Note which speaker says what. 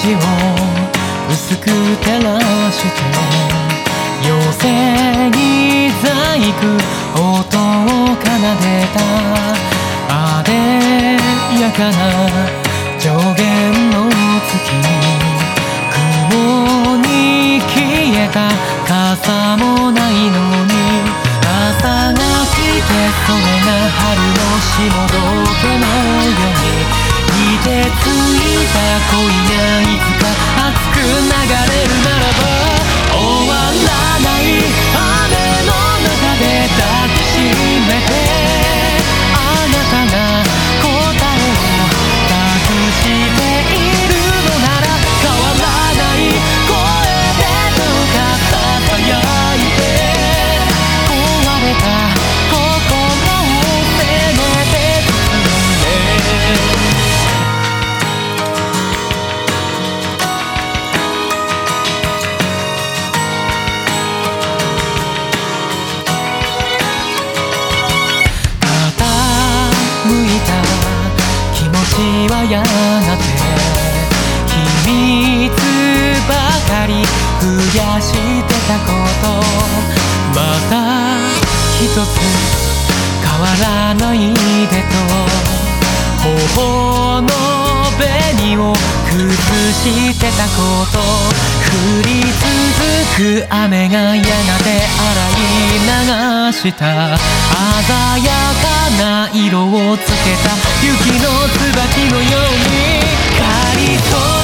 Speaker 1: 街を薄く照らして妖精に細工音を奏でた。あでやかな上限の月雲に消えた。傘もないのに朝が来てそれが春の霜。はやがて秘密ばかり増やしてたこと。また一つ変わらないでと。頬の紅を崩してたこと。降り続く雨がやがて洗い流した。鮮やかな色をつけた雪の椿のように刈り